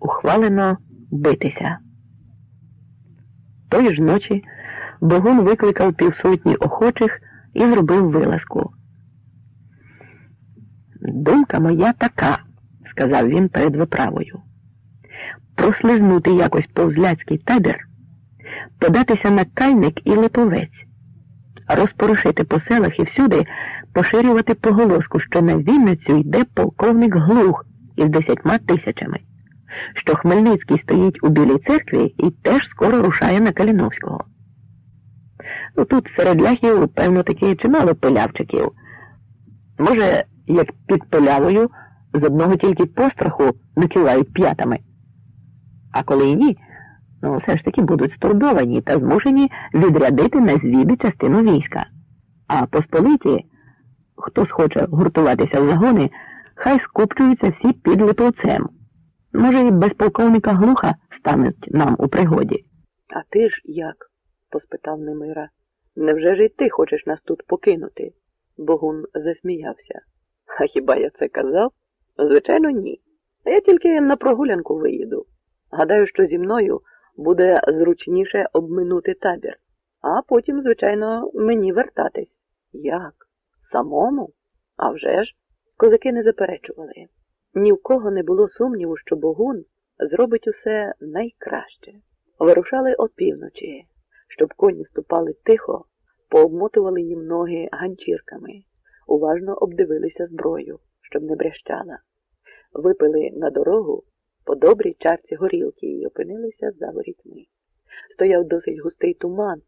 ухвалено битися. Тої ж ночі Богун викликав півсотні охочих і зробив вилазку. Думка моя така, сказав він перед виправою. Прослизнути якось повзляцький табір, податися на кальник і липовець, розпорушити по селах і всюди поширювати поголоску, що на Вінницю йде полковник Глух із десятьма тисячами, що Хмельницький стоїть у Білій церкві і теж скоро рушає на Каліновського. Ну тут серед ляхів, певно, таки чимало пилявчиків. Може, як під пилявою з одного тільки постраху накивають п'ятами. А коли і ні, ну все ж таки будуть стурбовані та змушені відрядити на звіди частину війська. А посполиті, хто схоче гуртуватися в загони, хай скупчуються всі під Липовцем. Може, і без полковника глуха стануть нам у пригоді. А ти ж як? поспитав Немира. Невже ж і ти хочеш нас тут покинути? Богун засміявся. А хіба я це казав? Звичайно, ні. Я тільки на прогулянку виїду. Гадаю, що зі мною буде зручніше обминути табір, а потім, звичайно, мені вертатись. Як? Самому? А вже ж? Козаки не заперечували. Ні в кого не було сумніву, що Богун зробить усе найкраще. Вирушали опівночі, щоб коні ступали тихо, пообмотували їм ноги ганчірками, уважно обдивилися зброю, щоб не брящала. Випили на дорогу по добрій чарці горілки і опинилися за ворітьми. Стояв досить густий туман,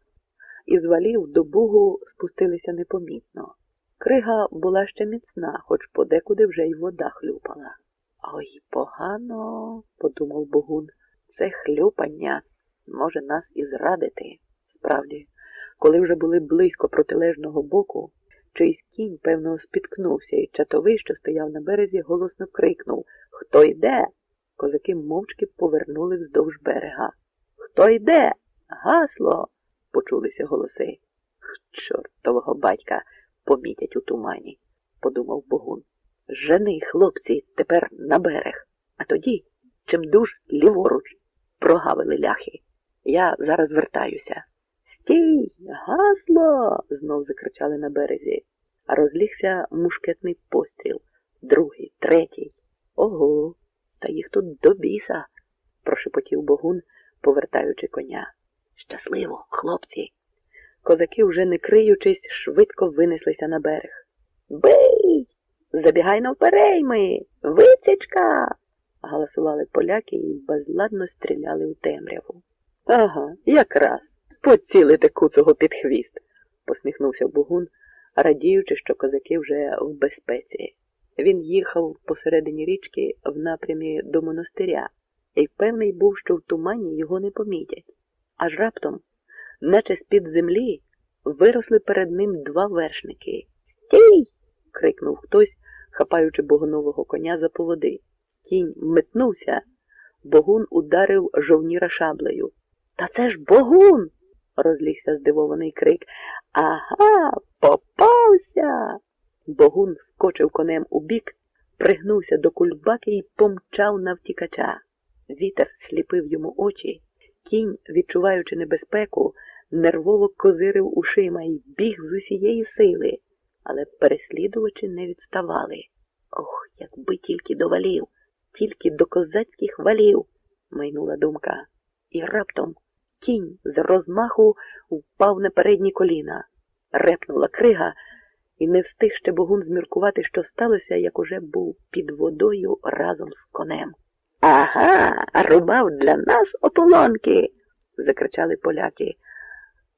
і з валів до бугу спустилися непомітно. Крига була ще міцна, хоч подекуди вже й вода хлюпала. Ой, погано, подумав Богун, це хлюпання може нас і зрадити. Справді, коли вже були близько протилежного боку, чийсь кінь, певно, спіткнувся, і чатовий, що стояв на березі, голосно крикнув Хто йде? Козаки мовчки повернули вздовж берега. Хто йде? Гасло. почулися голоси. Чортового батька помітять у тумані, подумав Богун. Жени, хлопці, тепер на берег, а тоді чим дуж ліворуч прогавили ляхи. Я зараз вертаюся. Стій, гасло. знов закричали на березі, а розлігся мушкетний постріл, другий, третій. Ого, та їх тут до біса, прошепотів Богун, повертаючи коня. Щасливо, хлопці. Козаки, вже не криючись, швидко винеслися на берег. Бий! Забігай навперейми! Вицечка! галасували поляки і безладно стріляли у темряву. Ага, якраз. Поцілити куцого під хвіст, посміхнувся Бугун, радіючи, що козаки вже в безпеці. Він їхав посередині річки в напрямі до монастиря і певний був, що в тумані його не помітять. Аж раптом, наче з-під землі, виросли перед ним два вершники. Стій! крикнув хтось, хапаючи богонового коня за поводи. Кінь метнувся, богун ударив жовніра шаблею. Та це ж богун! розлігся здивований крик. Ага, попався. Богун скочив конем у бік, пригнувся до кульбаки і помчав на втікача. Вітер сліпив йому очі, кінь, відчуваючи небезпеку, нервово козирив ушима і біг з усієї сили, але переслідувачі не відставали. Ох, якби тільки до валів, тільки до козацьких валів, майнула думка. І раптом кінь з розмаху впав на передні коліна, репнула крига, і не встиг ще богун зміркувати, що сталося, як уже був під водою разом з конем. Ага, рубав для нас ополонки. закричали поляки,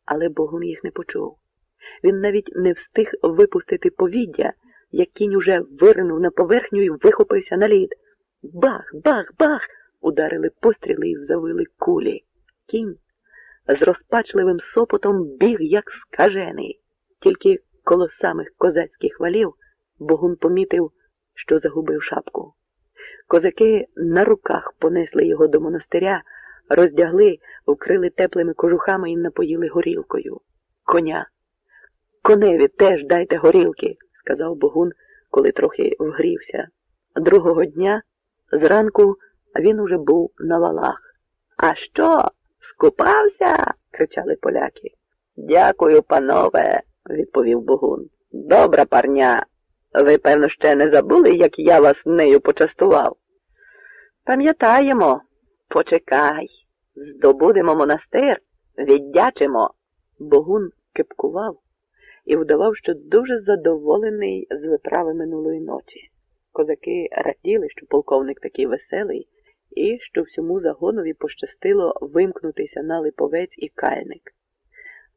але богун їх не почув. Він навіть не встиг випустити повіддя, як кінь уже виринув на поверхню і вихопився на лід. Бах, бах, бах! ударили постріли і завили кулі. Кінь з розпачливим сопотом біг, як скажений. Тільки коло самих козацьких валів Богун помітив, що загубив шапку. Козаки на руках понесли його до монастиря, роздягли, вкрили теплими кожухами і напоїли горілкою. Коня. Коневі теж дайте горілки, сказав Богун, коли трохи вгрівся. Другого дня зранку він уже був на валах. А що? Скупався? кричали поляки. Дякую, панове, відповів Богун. Добра парня. Ви, певно, ще не забули, як я вас нею почастував? Пам'ятаємо, почекай, здобудемо монастир, віддячимо. Богун кипкував і вдавав, що дуже задоволений з виправи минулої ночі. Козаки раділи, що полковник такий веселий, і що всьому загонові пощастило вимкнутися на липовець і кальник.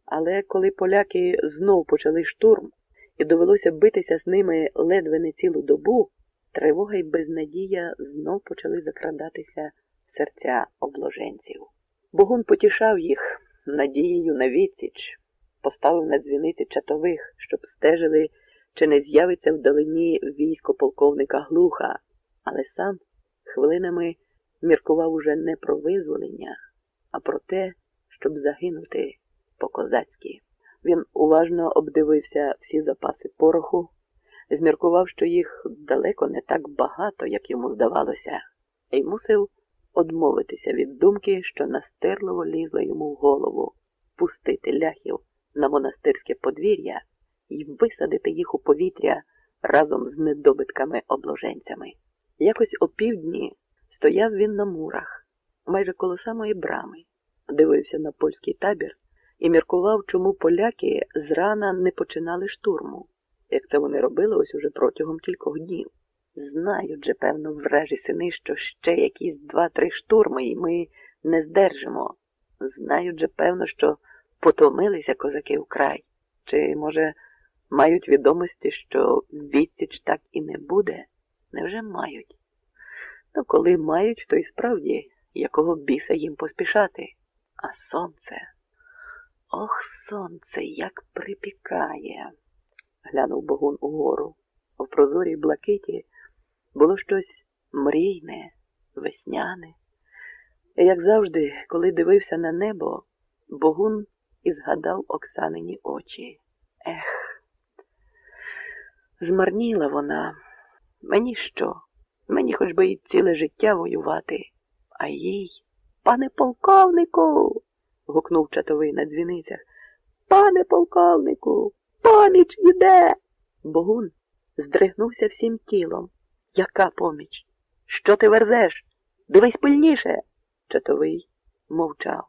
Але коли поляки знов почали штурм і довелося битися з ними ледве не цілу добу, тривога й безнадія знов почали закрадатися серця обложенців. Богун потішав їх надією на відсіч, поставив на дзвіниці чатових, щоб стежили, чи не з'явиться вдалині військо полковника глуха, але сам хвилинами міркував уже не про визволення, а про те, щоб загинути по-козацьки. Він уважно обдивився всі запаси пороху, зміркував, що їх далеко не так багато, як йому здавалося, і мусив одмовитися від думки, що настирливо лізла йому в голову, пустити ляхів на монастирське подвір'я і висадити їх у повітря разом з недобитками обложенцями. Якось опівдні стояв він на мурах, майже коло самої брами, дивився на польський табір і міркував, чому поляки зрана не починали штурму, як це вони робили ось уже протягом кількох днів. Знають же, певно, вражі сини, що ще якісь два-три штурми, і ми не здержимо. Знають же, певно, що потомилися козаки вкрай. Чи, може, мають відомості, що відсіч так і не буде? Невже мають? Ну, коли мають, то й справді якого біса їм поспішати. А сонце. Ох, сонце, як припікає, глянув Богун угору. В прозорій блакиті було щось мрійне, весняне. Як завжди, коли дивився на небо, Богун і згадав Оксанині очі. Ех, змарніла вона. Мені що? Мені хоч би і ціле життя воювати, а їй, пане полковнику гукнув чатовий на дзвіницях. Пане полковнику, поміч іде. Богун здригнувся всім тілом. Яка поміч? Що ти верзеш? Дивись пильніше. Чатовий мовчав.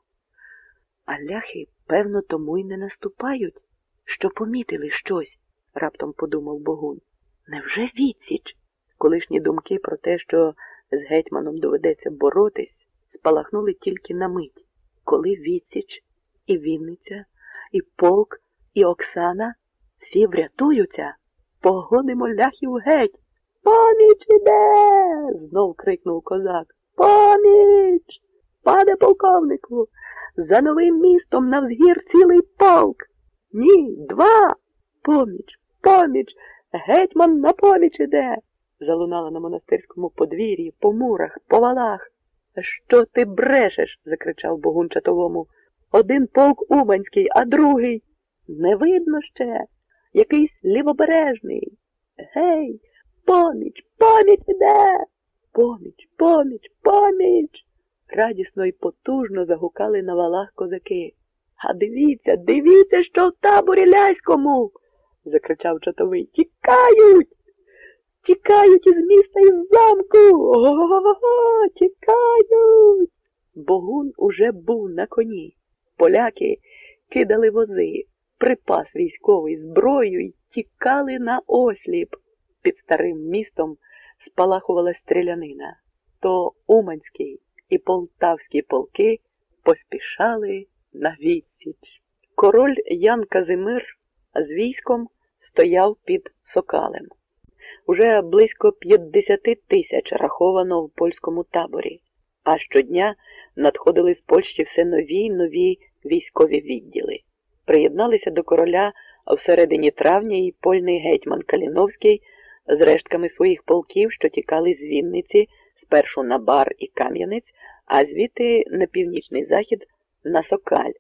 А ляхи, певно, тому й не наступають, що помітили щось, раптом подумав Богун. Невже відсіч? Колишні думки про те, що з гетьманом доведеться боротись, спалахнули тільки на мить коли Відсіч, і Вінниця, і полк, і Оксана всі врятуються, погонимо ляхів геть. Поміч іде. знов крикнув козак. Поміч! Пане полковнику, за новим містом на взгір цілий полк. Ні, два. Поміч, поміч, гетьман на поміч іде. Залунала на монастирському подвір'ї, по мурах, по валах. Що ти брешеш? закричав Богун чатовому. Один полк Уманський, а другий. Не видно ще. Якийсь лівобережний. Гей, поміч, поміч іде. Поміч, поміч, поміч. Радісно і потужно загукали на валах козаки. А дивіться, дивіться, що в таборі ляському. закричав чатовий. Тікають. Тікають із міста із замку. Ого, тікають. Богун уже був на коні. Поляки кидали вози, припас військовий зброю й тікали на осліп. Під старим містом спалахувала стрілянина. То Уманський і полтавські полки поспішали на відсіч. Король Ян Казимир з військом стояв під сокалем. Уже близько 50 тисяч раховано в польському таборі, а щодня надходили з Польщі все нові й нові військові відділи. Приєдналися до короля в середині травня і польний гетьман Каліновський з рештками своїх полків, що тікали з Вінниці спершу на бар і Кам'янець, а звідти на північний захід на Сокаль,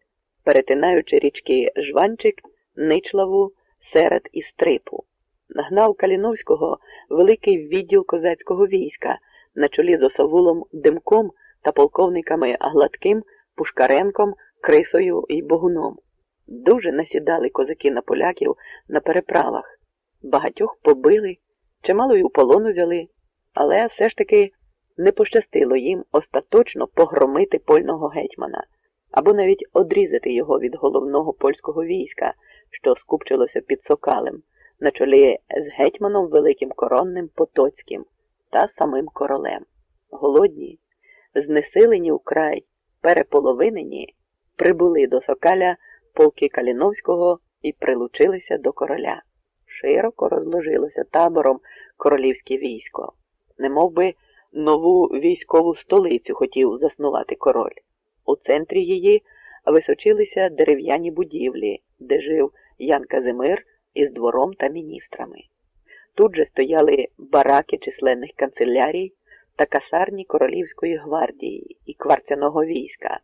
перетинаючи річки Жванчик, Ничлаву, Серед і Стрипу нагнав Каліновського великий відділ козацького війська, на чолі з осавулом Димком та полковниками Гладким, Пушкаренком, Крисою і Богуном. Дуже насідали козаки на поляків на переправах. Багатьох побили, чимало й у полону взяли, але все ж таки не пощастило їм остаточно погромити польного гетьмана або навіть одрізати його від головного польського війська, що скупчилося під Сокалем, на чолі з гетьманом Великим Коронним Потоцьким та самим королем. Голодні, знесилені вкрай, переполовинені, прибули до Сокаля полки Каліновського і прилучилися до короля. Широко розложилося табором королівське військо, немов би нову військову столицю хотів заснувати король. У центрі її височилися дерев'яні будівлі, де жив Ян Казимир із двором та міністрами. Тут же стояли бараки численних канцелярій та касарні королівської гвардії і кварцяного війська.